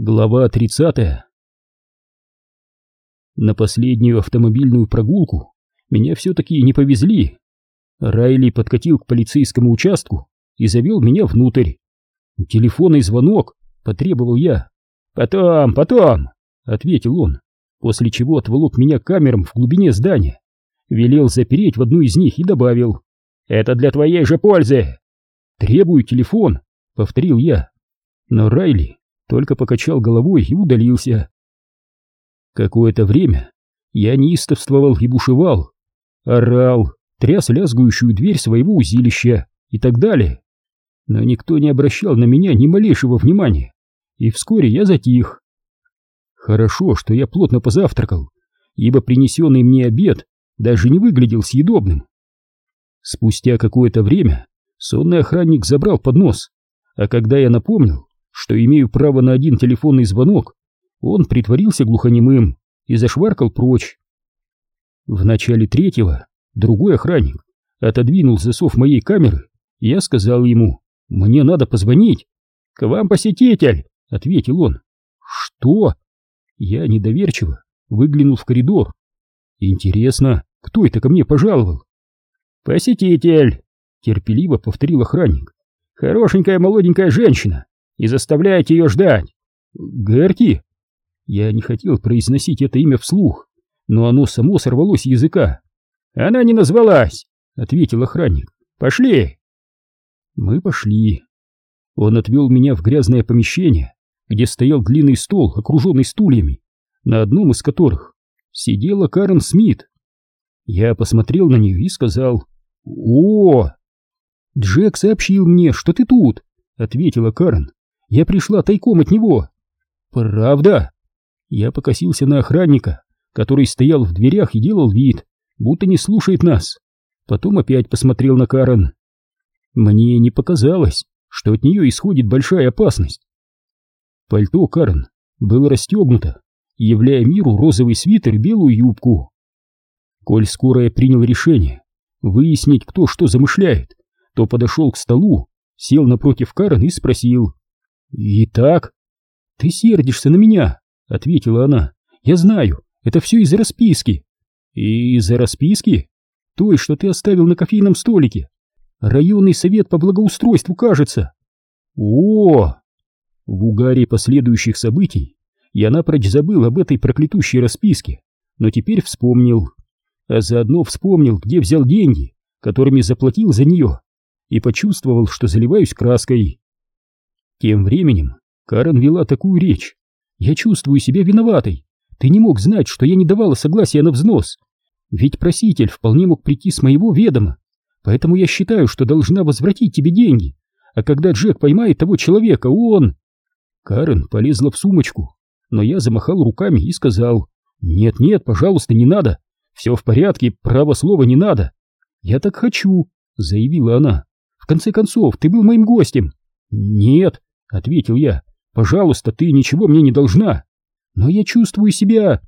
Глава 30 На последнюю автомобильную прогулку меня все-таки не повезли. Райли подкатил к полицейскому участку и завел меня внутрь. «Телефонный звонок», — потребовал я. «Потом, потом», — ответил он, после чего отволок меня камерам в глубине здания, велел запереть в одну из них и добавил. «Это для твоей же пользы!» «Требую телефон», — повторил я. Но Райли только покачал головой и удалился. Какое-то время я неистовствовал и бушевал, орал, тряс лязгающую дверь своего узилища и так далее. Но никто не обращал на меня ни малейшего внимания, и вскоре я затих. Хорошо, что я плотно позавтракал, ибо принесенный мне обед даже не выглядел съедобным. Спустя какое-то время сонный охранник забрал поднос, а когда я напомнил, что имею право на один телефонный звонок, он притворился глухонемым и зашваркал прочь. В начале третьего другой охранник отодвинул засов моей камеры, и я сказал ему, «Мне надо позвонить». «К вам посетитель», — ответил он. «Что?» Я недоверчиво выглянул в коридор. «Интересно, кто это ко мне пожаловал?» «Посетитель», — терпеливо повторил охранник. «Хорошенькая молоденькая женщина и заставляете ее ждать. Герти? Я не хотел произносить это имя вслух, но оно само сорвалось с языка. Она не назвалась, ответил охранник. Пошли. Мы пошли. Он отвел меня в грязное помещение, где стоял длинный стол, окруженный стульями, на одном из которых сидела Карен Смит. Я посмотрел на нее и сказал «О!» «Джек сообщил мне, что ты тут», — ответила Карен. Я пришла тайком от него. Правда? Я покосился на охранника, который стоял в дверях и делал вид, будто не слушает нас. Потом опять посмотрел на Карен. Мне не показалось, что от нее исходит большая опасность. Пальто Карен было расстегнуто, являя миру розовый свитер и белую юбку. Коль скоро я принял решение выяснить, кто что замышляет, то подошел к столу, сел напротив Карен и спросил, «Итак?» «Ты сердишься на меня», — ответила она. «Я знаю, это все из-за расписки». «Из-за расписки? Той, что ты оставил на кофейном столике. Районный совет по благоустройству, кажется». «О!» В угаре последующих событий я напрочь забыл об этой проклятущей расписке, но теперь вспомнил. А заодно вспомнил, где взял деньги, которыми заплатил за нее, и почувствовал, что заливаюсь краской. Тем временем Карен вела такую речь. «Я чувствую себя виноватой. Ты не мог знать, что я не давала согласия на взнос. Ведь проситель вполне мог прийти с моего ведома. Поэтому я считаю, что должна возвратить тебе деньги. А когда Джек поймает того человека, он...» Карен полезла в сумочку, но я замахал руками и сказал, «Нет-нет, пожалуйста, не надо. Все в порядке, право слова не надо». «Я так хочу», — заявила она. «В конце концов, ты был моим гостем». «Нет», — ответил я. «Пожалуйста, ты ничего мне не должна. Но я чувствую себя...»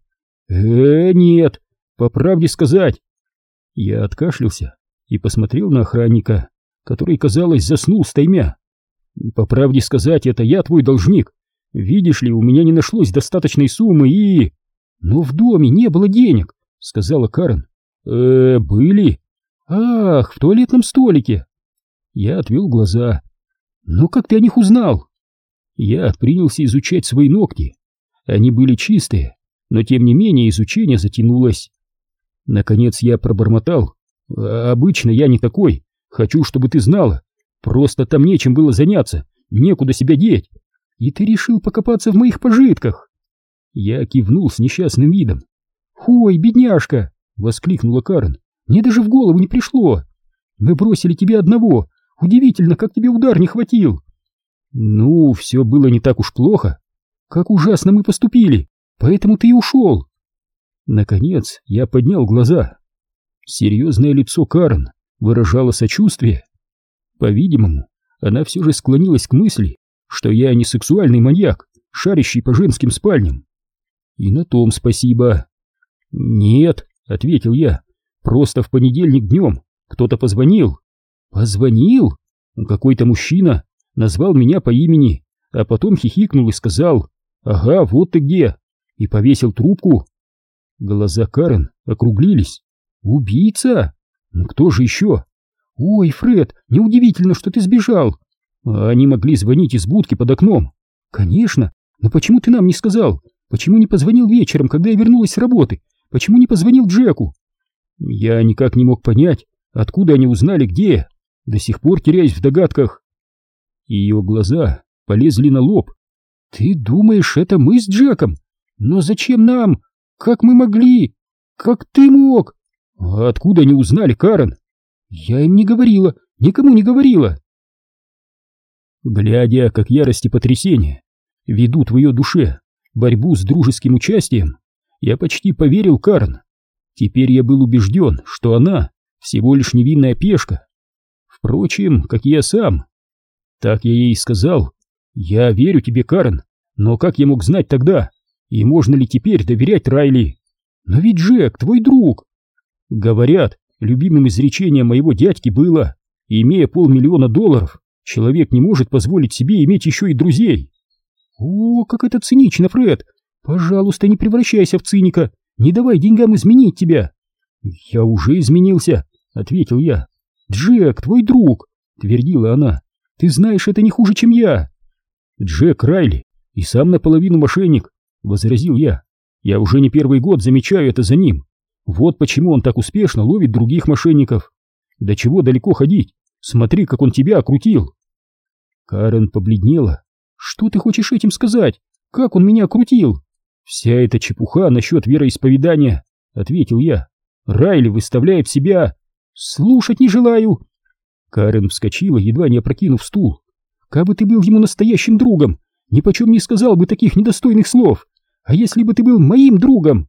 «Э, нет, по правде сказать...» Я откашлялся и посмотрел на охранника, который, казалось, заснул стаймя. «По правде сказать, это я твой должник. Видишь ли, у меня не нашлось достаточной суммы и...» «Но в доме не было денег», — сказала Карен. «Э, были?» «Ах, в туалетном столике!» Я отвел глаза. «Ну как ты о них узнал?» Я принялся изучать свои ногти. Они были чистые, но тем не менее изучение затянулось. Наконец я пробормотал. «Обычно я не такой. Хочу, чтобы ты знала. Просто там нечем было заняться, некуда себя деть. И ты решил покопаться в моих пожитках?» Я кивнул с несчастным видом. «Ой, бедняжка!» — воскликнула Карен. «Мне даже в голову не пришло. Мы бросили тебя одного. Удивительно, как тебе удар не хватил!» Ну, все было не так уж плохо. Как ужасно мы поступили, поэтому ты и ушел. Наконец я поднял глаза. Серьезное лицо Карен выражало сочувствие. По-видимому, она все же склонилась к мысли, что я не сексуальный маньяк, шарящий по женским спальням. И на том спасибо. Нет, ответил я, просто в понедельник днем кто-то позвонил. Позвонил? Какой-то мужчина назвал меня по имени, а потом хихикнул и сказал Ага, вот ты где. И повесил трубку. Глаза Карен округлились. Убийца? Ну кто же еще? Ой, Фред, неудивительно, что ты сбежал. Они могли звонить из будки под окном. Конечно, но почему ты нам не сказал? Почему не позвонил вечером, когда я вернулась с работы? Почему не позвонил Джеку? Я никак не мог понять, откуда они узнали, где. До сих пор теряюсь в догадках. Ее глаза полезли на лоб. Ты думаешь, это мы с Джеком? Но зачем нам? Как мы могли? Как ты мог? А откуда они узнали, Карен? Я им не говорила, никому не говорила. Глядя, как ярость и потрясение ведут в ее душе борьбу с дружеским участием, я почти поверил Карн. Теперь я был убежден, что она всего лишь невинная пешка. Впрочем, как и я сам. Так я ей сказал. Я верю тебе, Карн, но как я мог знать тогда? И можно ли теперь доверять Райли? Но ведь Джек, твой друг. Говорят, любимым изречением моего дядьки было, имея полмиллиона долларов, человек не может позволить себе иметь еще и друзей. О, как это цинично, Фред! Пожалуйста, не превращайся в циника, не давай деньгам изменить тебя. Я уже изменился, ответил я. Джек, твой друг, твердила она. Ты знаешь, это не хуже, чем я. Джек Райли и сам наполовину мошенник, возразил я. Я уже не первый год замечаю это за ним. Вот почему он так успешно ловит других мошенников. До чего далеко ходить? Смотри, как он тебя окрутил. Карен побледнела. Что ты хочешь этим сказать? Как он меня окрутил? Вся эта чепуха насчет вероисповедания, ответил я. Райли выставляет себя... Слушать не желаю. Карен вскочила, едва не опрокинув стул. Как бы ты был ему настоящим другом, ни почем не сказал бы таких недостойных слов. А если бы ты был моим другом?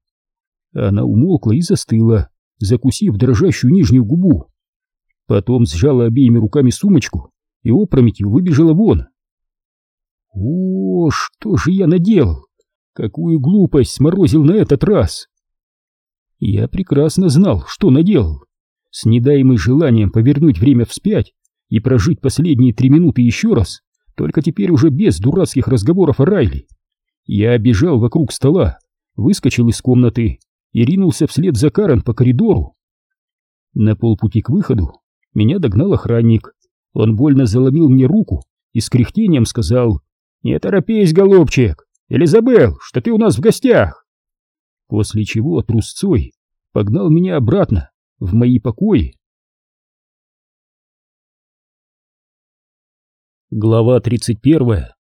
Она умолкла и застыла, закусив дрожащую нижнюю губу. Потом сжала обеими руками сумочку и опрометью выбежала вон. О, что же я наделал? Какую глупость сморозил на этот раз! Я прекрасно знал, что наделал. С недаемым желанием повернуть время вспять и прожить последние три минуты еще раз, только теперь уже без дурацких разговоров о Райли. Я бежал вокруг стола, выскочил из комнаты и ринулся вслед за Карен по коридору. На полпути к выходу меня догнал охранник. Он больно заломил мне руку и с кряхтением сказал «Не торопись, голубчик, или что ты у нас в гостях?» После чего трусцой погнал меня обратно в мои покои. Глава 31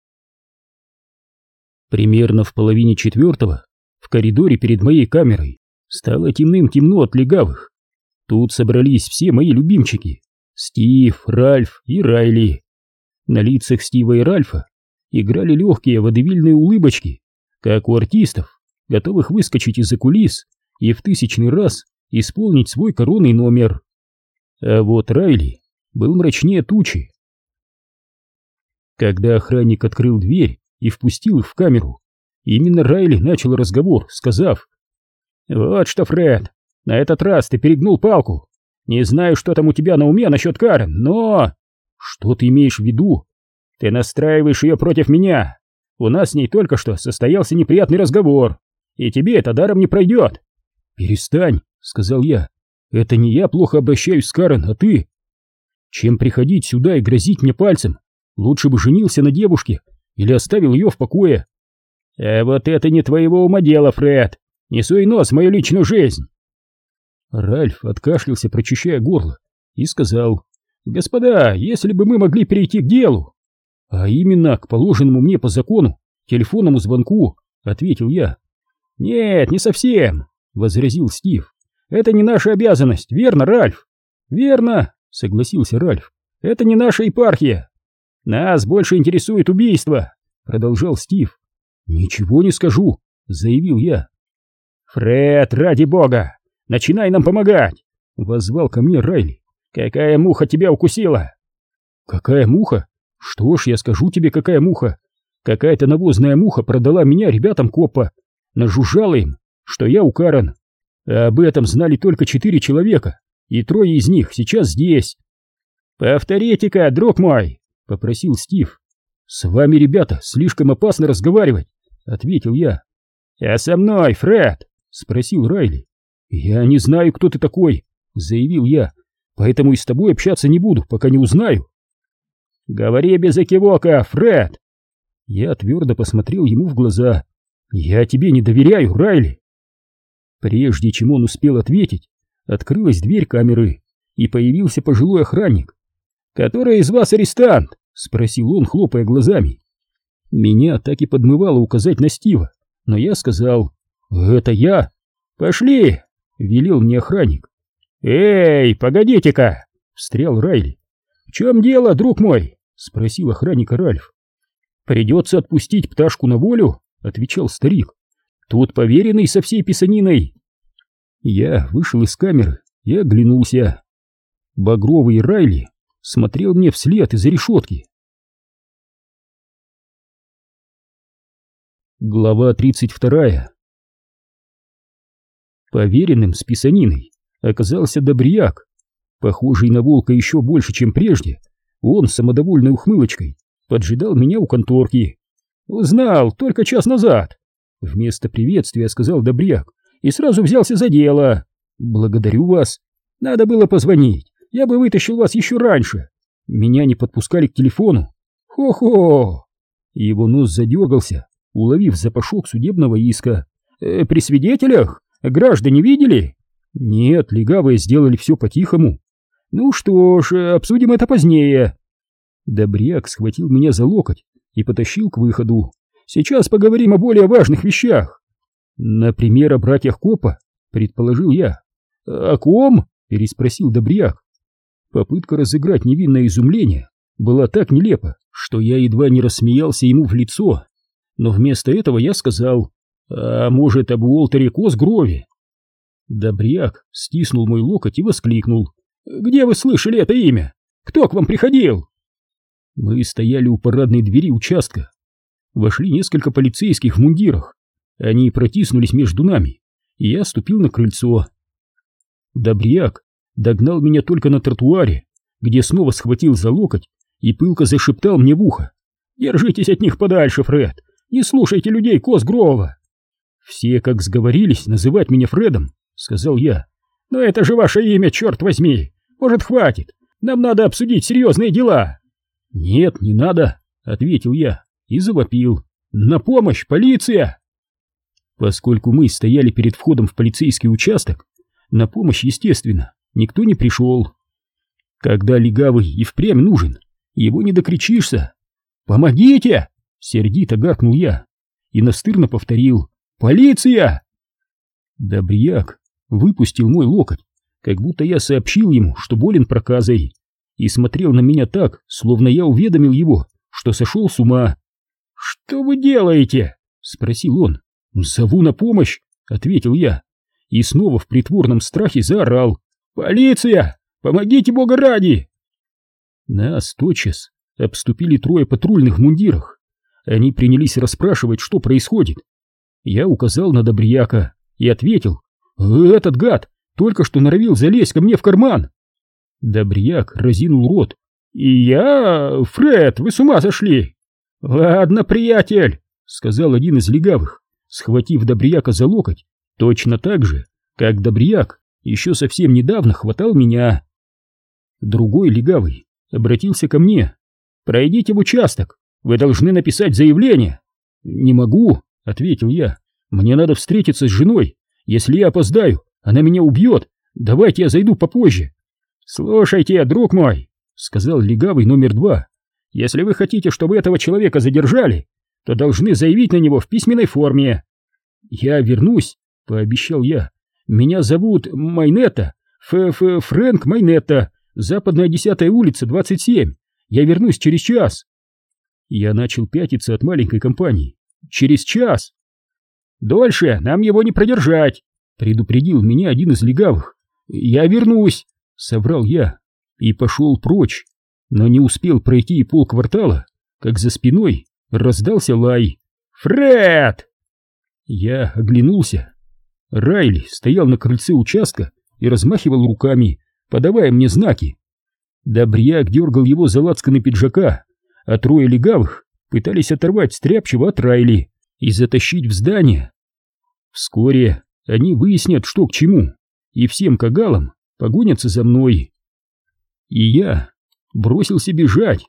Примерно в половине четвертого в коридоре перед моей камерой стало темным-темно от легавых. Тут собрались все мои любимчики — Стив, Ральф и Райли. На лицах Стива и Ральфа играли легкие водевильные улыбочки, как у артистов, готовых выскочить из-за кулис и в тысячный раз исполнить свой коронный номер. А вот Райли был мрачнее тучи. Когда охранник открыл дверь и впустил их в камеру, именно Райли начал разговор, сказав «Вот что, Фред, на этот раз ты перегнул палку. Не знаю, что там у тебя на уме насчет Карен, но...» «Что ты имеешь в виду?» Ты настраиваешь ее против меня. У нас с ней только что состоялся неприятный разговор, и тебе это даром не пройдет. Перестань, сказал я. Это не я плохо обращаюсь с Карен, а ты. Чем приходить сюда и грозить мне пальцем? Лучше бы женился на девушке или оставил ее в покое. А вот это не твоего ума дело, Фред. Не суй нос в мою личную жизнь. Ральф откашлялся, прочищая горло, и сказал, «Господа, если бы мы могли перейти к делу, «А именно к положенному мне по закону телефонному звонку», — ответил я. «Нет, не совсем», — возразил Стив. «Это не наша обязанность, верно, Ральф?» «Верно», — согласился Ральф. «Это не наша епархия. Нас больше интересует убийство», — продолжал Стив. «Ничего не скажу», — заявил я. «Фред, ради бога, начинай нам помогать!» — воззвал ко мне Райли. «Какая муха тебя укусила?» «Какая муха?» Что ж, я скажу тебе, какая муха. Какая-то навозная муха продала меня ребятам копа. Нажужжала им, что я у Карен. А об этом знали только четыре человека, и трое из них сейчас здесь. «Повторите-ка, друг мой!» — попросил Стив. «С вами, ребята, слишком опасно разговаривать. — ответил я. «Я со мной, Фред!» — спросил Райли. «Я не знаю, кто ты такой», — заявил я, «поэтому и с тобой общаться не буду, пока не узнаю». «Говори без экивока, Фред!» Я твердо посмотрел ему в глаза. «Я тебе не доверяю, Райли!» Прежде чем он успел ответить, открылась дверь камеры, и появился пожилой охранник. «Который из вас арестант?» — спросил он, хлопая глазами. Меня так и подмывало указать на Стива, но я сказал «Это я». «Пошли!» — велел мне охранник. «Эй, погодите-ка!» — встрял Райли. «В чем дело, друг мой?» — спросил охранника Ральф. «Придется отпустить пташку на волю?» — отвечал старик. «Тут поверенный со всей писаниной». Я вышел из камеры и оглянулся. Багровый Райли смотрел мне вслед из-за решетки. Глава 32 Поверенным с писаниной оказался добряк, похожий на волка еще больше, чем прежде. Он самодовольной ухмылочкой поджидал меня у конторки. «Узнал только час назад!» Вместо приветствия сказал добряк и сразу взялся за дело. «Благодарю вас. Надо было позвонить, я бы вытащил вас еще раньше. Меня не подпускали к телефону. Хо-хо!» Его нос задергался, уловив запашок судебного иска. «Э, «При свидетелях? Граждане видели?» «Нет, легавые сделали все по-тихому». «Ну что ж, обсудим это позднее». Добряк схватил меня за локоть и потащил к выходу. «Сейчас поговорим о более важных вещах». «Например, о братьях Копа», — предположил я. «О ком?» — переспросил Добряк. Попытка разыграть невинное изумление была так нелепа, что я едва не рассмеялся ему в лицо но вместо этого я сказал, а может, об Уолтере Косгрове? Добряк стиснул мой локоть и воскликнул. «Где вы слышали это имя? Кто к вам приходил?» Мы стояли у парадной двери участка. Вошли несколько полицейских в мундирах. Они протиснулись между нами, и я ступил на крыльцо. Добряк догнал меня только на тротуаре, где снова схватил за локоть и пылко зашептал мне в ухо. «Держитесь от них подальше, Фред! Не слушайте людей Косгрова. Все, как сговорились, называть меня Фредом, сказал я. Но это же ваше имя, черт возьми. Может, хватит? Нам надо обсудить серьезные дела. Нет, не надо, ответил я и завопил. На помощь, полиция! Поскольку мы стояли перед входом в полицейский участок, на помощь, естественно, никто не пришел. Когда легавый и впрямь нужен, его не докричишься. «Помогите!» Сердито гаркнул я и настырно повторил «Полиция!». Добряк выпустил мой локоть, как будто я сообщил ему, что болен проказой, и смотрел на меня так, словно я уведомил его, что сошел с ума. «Что вы делаете?» — спросил он. «Зову на помощь», — ответил я, и снова в притворном страхе заорал. «Полиция! Помогите, бога ради!» Нас тотчас обступили трое патрульных в мундирах. Они принялись расспрашивать, что происходит. Я указал на Добряка и ответил, «Этот гад только что норовил залезть ко мне в карман». Добряк разинул рот. «И я... Фред, вы с ума сошли!» «Ладно, приятель», — сказал один из легавых, схватив Добряка за локоть, точно так же, как Добряк еще совсем недавно хватал меня. Другой легавый обратился ко мне. «Пройдите в участок, вы должны написать заявление. Не могу, ответил я. Мне надо встретиться с женой. Если я опоздаю, она меня убьет. Давайте я зайду попозже. Слушайте, друг мой, сказал легавый номер два. Если вы хотите, чтобы этого человека задержали, то должны заявить на него в письменной форме. Я вернусь, пообещал я. Меня зовут Майнета, Ф -ф Фрэнк Майнета, Западная 10 улица, 27. Я вернусь через час. Я начал пятиться от маленькой компании. Через час. Дольше нам его не продержать, предупредил меня один из легавых. Я вернусь, соврал я и пошел прочь, но не успел пройти и полквартала, как за спиной раздался лай. «Фред!» Я оглянулся. Райли стоял на крыльце участка и размахивал руками, подавая мне знаки. Добряк дергал его за лацканы пиджака, а трое легавых пытались оторвать стряпчего от Райли и затащить в здание. Вскоре они выяснят, что к чему, и всем кагалам погонятся за мной. И я бросился бежать,